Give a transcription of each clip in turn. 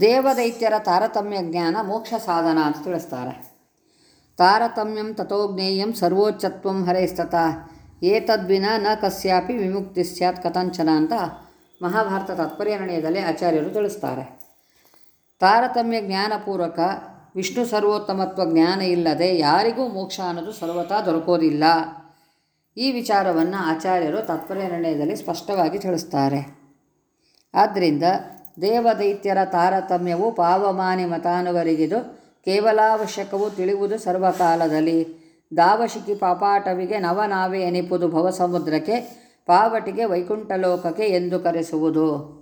ದೇವದೈತ್ಯರ ತಾರತಮ್ಯ ಜ್ಞಾನ ಮೋಕ್ಷ ಸಾಧನ ಅಂತ ತಿಳಿಸ್ತಾರೆ. ತಾರತಮ್ಯಂ ತಥೋ ಜ್ಞೇಯಂ ಸರ್ವೋಚ್ಚತ್ವಂ ಹರೇಸ್ತತ. ಏತದ್ವಿನ ನ ಕಸ್ಯಾಪಿ ವಿಮುಕ್ತಿ ಸ್ಯಾತ್ ಕಥಂಚನ ಅಂತ ಮಹಾಭಾರತ ತಾತ್ಪರ್ಯ ನಿರ್ಣಯದಲ್ಲಿ ಆಚಾರ್ಯರು ತಿಳಿಸ್ತಾರೆ. ತಾರತಮ್ಯ ಜ್ಞಾನಪೂರ್ವಕ ವಿಷ್ಣು ಸರ್ವೋತ್ತಮತ್ವ ಜ್ಞಾನ ಇಲ್ಲದೆ ಯಾರಿಗೂ ಮೋಕ್ಷ ಅನ್ನೋದು ಸರ್ವತಾ ದೊರಕೋದಿಲ್ಲ. ಈ ವಿಚಾರವನ್ನು ಆಚಾರ್ಯರು ತಾತ್ಪರ್ಯ ನಿರ್ಣಯದಲ್ಲಿ ಸ್ಪಷ್ಟವಾಗಿ ತಿಳಿಸ್ತಾರೆ. ಆದ್ದರಿಂದ ದೇವದೈತ್ಯರ ತಾರತಮ್ಯವು ಪಾವಮಾನಿ ಮತಾನುವರಿಗಿದು ಕೇವಲಾವಶ್ಯಕವು ತಿಳಿಯುವುದು ಸರ್ವಕಾಲದಲ್ಲಿ. ದಾವಶಿಕಿ ಪಾಪಾಟವಿಗೆ ನವನಾವೆ ಎನಿಪುದು ಭವಸಮುದ್ರಕ್ಕೆ, ಪಾವಟಿಗೆ ವೈಕುಂಠಲೋಕಕ್ಕೆ ಎಂದು ಕರೆಸುವುದು.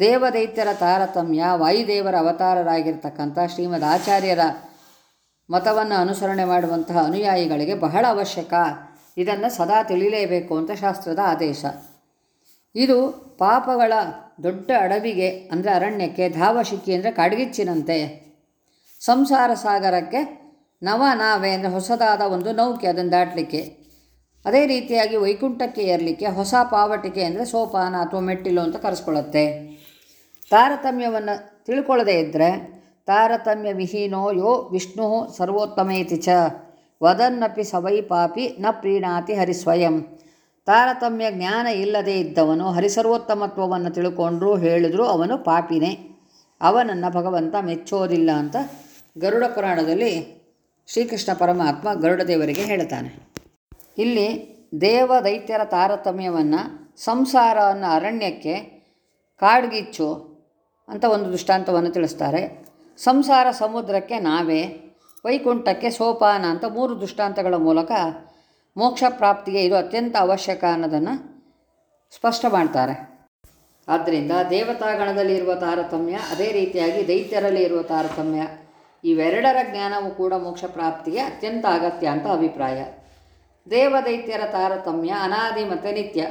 ದೇವದೈತ್ಯರ ತಾರತಮ್ಯ ವಾಯುದೇವರ ಅವತಾರರಾಗಿರ್ತಕ್ಕಂಥ ಶ್ರೀಮದ್ ಆಚಾರ್ಯರ ಮತವನ್ನು ಅನುಸರಣೆ ಮಾಡುವಂತಹ ಅನುಯಾಯಿಗಳಿಗೆ ಬಹಳ ಅವಶ್ಯಕ. ಇದನ್ನು ಸದಾ ತಿಳಿಯಲೇಬೇಕು ಅಂತ ಶಾಸ್ತ್ರದ ಆದೇಶ. ಇದು ಪಾಪಗಳ ದೊಡ್ಡ ಅಡವಿಗೆ, ಅಂದರೆ ಅರಣ್ಯಕ್ಕೆ ಧಾವಶಿಕ್ಕಿ ಅಂದರೆ ಕಾಡ್ಗಿಚ್ಚಿನಂತೆ. ಸಂಸಾರ ಸಾಗರಕ್ಕೆ ನವ ನಾವೆ ಅಂದರೆ ಹೊಸದಾದ ಒಂದು ನೌಕೆ ಅದನ್ನು ದಾಟಲಿಕ್ಕೆ. ಅದೇ ರೀತಿಯಾಗಿ ವೈಕುಂಠಕ್ಕೆ ಏರಲಿಕ್ಕೆ ಹೊಸ ಪಾವಟಿಕೆ ಅಂದರೆ ಸೋಪಾನ ಅಥವಾ ಮೆಟ್ಟಿಲು ಅಂತ ಕರೆಸ್ಕೊಳ್ಳುತ್ತೆ. ತಾರತಮ್ಯವನ್ನು ತಿಳ್ಕೊಳ್ಳದೇ ಇದ್ದರೆ ತಾರತಮ್ಯ ವಿಹೀನೋ ಯೋ ವಿಷ್ಣು ಸರ್ವೋತ್ತಮೇತಿ ಚ, ವದನ್ನಪಿ ಸವೈ ಪಾಪಿ ನ ಪ್ರೀಣಾತಿ ಹರಿಸ್ವಯಂ. ತಾರತಮ್ಯ ಜ್ಞಾನ ಇಲ್ಲದೇ ಇದ್ದವನು ಹರಿಸರ್ವೋತ್ತಮತ್ವವನ್ನು ತಿಳ್ಕೊಂಡ್ರೂ ಹೇಳಿದರೂ ಅವನು ಪಾಪಿನೇ. ಅವನನ್ನು ಭಗವಂತ ಮೆಚ್ಚೋದಿಲ್ಲ ಅಂತ ಗರುಡ ಪುರಾಣದಲ್ಲಿ ಶ್ರೀಕೃಷ್ಣ ಪರಮಾತ್ಮ ಗರುಡ ದೇವರಿಗೆ ಹೇಳ್ತಾನೆ. ಇಲ್ಲಿ ದೇವ ದೈತ್ಯರ ತಾರತಮ್ಯವನ್ನು ಸಂಸಾರವನ್ನು ಅರಣ್ಯಕ್ಕೆ ಕಾಡ್ಗಿಚ್ಚು ಅಂತ ಒಂದು ದೃಷ್ಟಾಂತವನ್ನು ತಿಳಿಸ್ತಾರೆ. ಸಂಸಾರ ಸಮುದ್ರಕ್ಕೆ ನಾವೇ, ವೈಕುಂಠಕ್ಕೆ ಸೋಪಾನ ಅಂತ ಮೂರು ದೃಷ್ಟಾಂತಗಳ ಮೂಲಕ ಮೋಕ್ಷ ಪ್ರಾಪ್ತಿಗೆ ಇದು ಅತ್ಯಂತ ಅವಶ್ಯಕ ಅನ್ನೋದನ್ನು ಸ್ಪಷ್ಟ ಮಾಡ್ತಾರೆ. ಆದ್ದರಿಂದ ದೇವತಾಗಣದಲ್ಲಿ ಇರುವ ತಾರತಮ್ಯ, ಅದೇ ರೀತಿಯಾಗಿ ದೈತ್ಯರಲ್ಲಿ ಇರುವ ತಾರತಮ್ಯ, ಇವೆರಡರ ಜ್ಞಾನವು ಕೂಡ ಮೋಕ್ಷ ಪ್ರಾಪ್ತಿಗೆ ಅತ್ಯಂತ ಅಗತ್ಯ ಅಂತ ಅಭಿಪ್ರಾಯ. ದೇವದೈತ್ಯರ ತಾರತಮ್ಯ ಅನಾದಿ ಮತ್ತು ನಿತ್ಯ.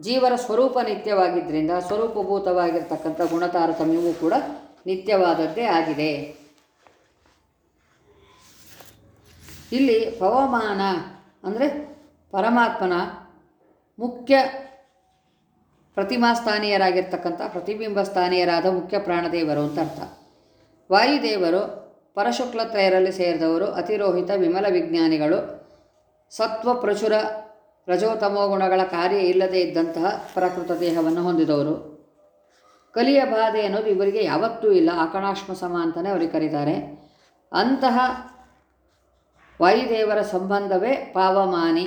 ಜೀವರ ಸ್ವರೂಪ ನಿತ್ಯವಾಗಿದ್ದರಿಂದ ಸ್ವರೂಪಭೂತವಾಗಿರ್ತಕ್ಕಂಥ ಗುಣತಾರತಮ್ಯವೂ ಕೂಡ ನಿತ್ಯವಾದದ್ದೇ ಆಗಿದೆ. ಇಲ್ಲಿ ಪವಮಾನ ಅಂದರೆ ಪರಮಾತ್ಮನ ಮುಖ್ಯ ಪ್ರತಿಮಾಸ್ಥಾನೀಯರಾಗಿರ್ತಕ್ಕಂಥ ಪ್ರತಿಬಿಂಬ ಸ್ಥಾನೀಯರಾದ ಮುಖ್ಯ ಪ್ರಾಣದೇವರು ಅಂತ ಅರ್ಥ. ವಾಯುದೇವರು, ಪರಶುಕ್ಲತ್ರಯರಲ್ಲಿ ಸೇರಿದವರು, ಅತಿರೋಹಿತ, ವಿಮಲ ವಿಜ್ಞಾನಿಗಳು, ಸತ್ವ ಪ್ರಚುರ, ರಜೋತಮೋ ಗುಣಗಳ ಕಾರ್ಯ ಇಲ್ಲದೇ ಇದ್ದಂತಹ ಪ್ರಕೃತ ದೇಹವನ್ನು ಹೊಂದಿದವರು. ಕಲಿಯ ಬಾಧೆ ಅನ್ನೋದು ಇವರಿಗೆ ಯಾವತ್ತೂ ಇಲ್ಲ ಆಕಣಾಶ್ಮ ಸಮ ಅಂತಲೇ ಅವರಿಗೆ ಕರೀತಾರೆ. ಅಂತಹ ವಾಯುದೇವರ ಸಂಬಂಧವೇ ಪಾವಮಾನಿ.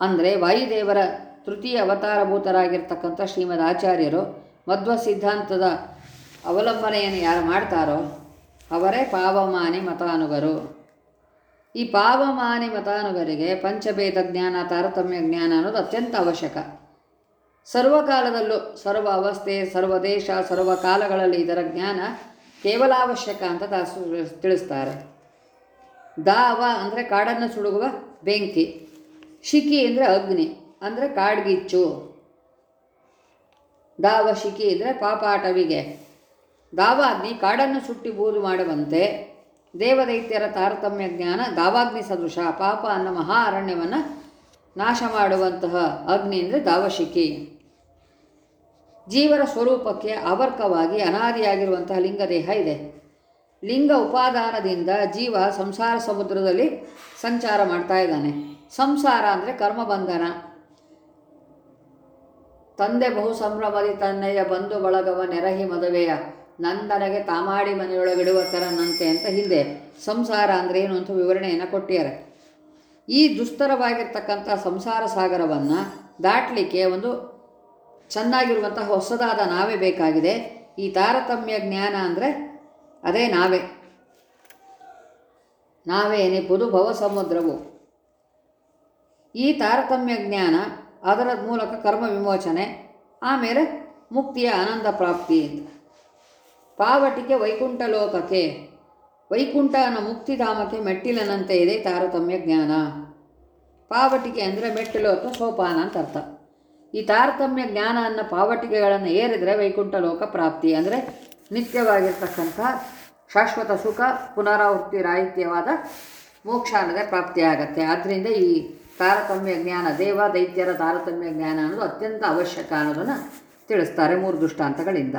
ಅಂದರೆ ವಾಯುದೇವರ ತೃತೀಯ ಅವತಾರಭೂತರಾಗಿರ್ತಕ್ಕಂಥ ಶ್ರೀಮದ್ ಆಚಾರ್ಯರು ಮಧ್ವ ಸಿದ್ಧಾಂತದ ಅವಲಂಬನೆಯನ್ನು ಯಾರು ಮಾಡ್ತಾರೋ ಅವರೇ ಪಾವಮಾನಿ ಮತಾನುಗರು. ಈ ಪಾವಮಾನಿ ಮತಾನುಗರಿಗೆ ಪಂಚಭೇದ ಜ್ಞಾನ, ತಾರತಮ್ಯ ಜ್ಞಾನ ಅನ್ನೋದು ಅತ್ಯಂತ ಅವಶ್ಯಕ. ಸರ್ವಕಾಲದಲ್ಲೂ ಸರ್ವ ಅವಸ್ಥೆ, ಸರ್ವ ದೇಶ, ಸರ್ವ ಕಾಲಗಳಲ್ಲಿ ಇದರ ಜ್ಞಾನ ಕೇವಲ ಅವಶ್ಯಕ ಅಂತ ತಿಳಿಸ್ತಾರೆ. ದಾವ ಅಂದರೆ ಕಾಡನ್ನು ಸುಡುಗುವ ಬೆಂಕಿ. ಶಿಖಿ ಅಂದರೆ ಅಗ್ನಿ, ಅಂದರೆ ಕಾಡ್ಗಿಚ್ಚು. ದಾವ ಶಿಖಿ ಅಂದರೆ ಪಾಪಾಟವಿಗೆ. ದಾವಾಗ್ನಿ ಕಾಡನ್ನು ಸುಟ್ಟಿ ಬೂದು ಮಾಡುವಂತೆ. ದೇವದೈತ್ಯರ ತಾರತಮ್ಯ ಜ್ಞಾನ, ದಾವಾಗ್ನಿ ಸದೃಶ, ಪಾಪ ಅನ್ನೋ ಮಹಾ ಅರಣ್ಯವನ್ನು ನಾಶ ಮಾಡುವಂತಹ ಅಗ್ನಿ ಅಂದರೆ ದಾವಶಿಖಿ ಜೀವರ ಸ್ವರೂಪಕ್ಕೆ ಆವರ್ಕವಾಗಿ ಅನಾದಿಯಾಗಿರುವಂತಹ ಲಿಂಗದೇಹ ಇದೆ. ಲಿಂಗ ಉಪಾದಾನದಿಂದ ಜೀವ ಸಂಸಾರ ಸಮುದ್ರದಲ್ಲಿ ಸಂಚಾರ ಮಾಡ್ತಾ ಇದ್ದಾನೆ. ಸಂಸಾರ ಅಂದರೆ ಕರ್ಮಬಂಧನ. ತಂದೆ ಬಹು ಸಂಭ್ರಮದಿ ತನ್ನೆಯ ಬಂಧು ಬಳಗವ ನೆರಹಿ ಮದುವೆಯ. ನಂದನಗೆ ತಾಮಾಡಿ ಮನೆಯೊಳಗಿಡುವ ತರನಂತೆ ಅಂತ ಹಿಂದೆ. ಸಂಸಾರ ಅಂದರೆ ಏನು ಅಂತ ವಿವರಣೆಯನ್ನು ಕೊಟ್ಟಿದ್ದಾರೆ. ಈ ದುಸ್ತರವಾಗಿರ್ತಕ್ಕಂಥ ಸಂಸಾರ ಸಾಗರವನ್ನು ದಾಟಲಿಕ್ಕೆ ಒಂದು ಚೆನ್ನಾಗಿರುವಂತಹ ಹೊಸದಾದ ನಾವೇ ಬೇಕಾಗಿದೆ. ಈ ತಾರತಮ್ಯ ಜ್ಞಾನ ಅಂದರೆ ಅದೇ ನಾವೇ. ನಾವೇ ಎನಿಪುದು ಭವ ಸಮುದ್ರವು ಈ ತಾರತಮ್ಯ ಜ್ಞಾನ ಅದರ ಮೂಲಕ ಕರ್ಮ ವಿಮೋಚನೆ, ಆಮೇಲೆ ಮುಕ್ತಿಯ ಆನಂದ ಪ್ರಾಪ್ತಿ ಪಾವಟಿಕೆ ವೈಕುಂಠ ಲೋಕಕ್ಕೆ. ವೈಕುಂಠ ಅನ್ನೋ ಮುಕ್ತಿಧಾಮಕ್ಕೆ ಮೆಟ್ಟಿಲನಂತೆ ಇದೆ ತಾರತಮ್ಯ ಜ್ಞಾನ. ಪಾವಟಿಕೆ ಅಂದರೆ ಮೆಟ್ಟಿಲು ಅಥವಾ ಸೋಪಾನ ಅಂತ ಅರ್ಥ. ಈ ತಾರತಮ್ಯ ಜ್ಞಾನ ಅನ್ನೋ ಪಾವಟಿಕೆಗಳನ್ನು ಏರಿದರೆ ವೈಕುಂಠ ಲೋಕ ಪ್ರಾಪ್ತಿ ಅಂದರೆ ನಿತ್ಯವಾಗಿರ್ತಕ್ಕಂಥ ಶಾಶ್ವತ ಸುಖ, ಪುನರಾವೃತ್ತಿ, ರಾಹಿತ್ಯವಾದ ಮೋಕ್ಷ ಅನ್ನೋದೇ ಪ್ರಾಪ್ತಿಯಾಗತ್ತೆ. ಆದ್ದರಿಂದ ಈ ತಾರತಮ್ಯ ಜ್ಞಾನ, ದೇವ ದೈತ್ಯರ ತಾರತಮ್ಯ ಜ್ಞಾನ ಅನ್ನೋದು ಅತ್ಯಂತ ಅವಶ್ಯಕ ಅನ್ನೋದನ್ನು ತಿಳಿಸ್ತಾರೆ ಮೂರು ದೃಷ್ಟಾಂತಗಳಿಂದ.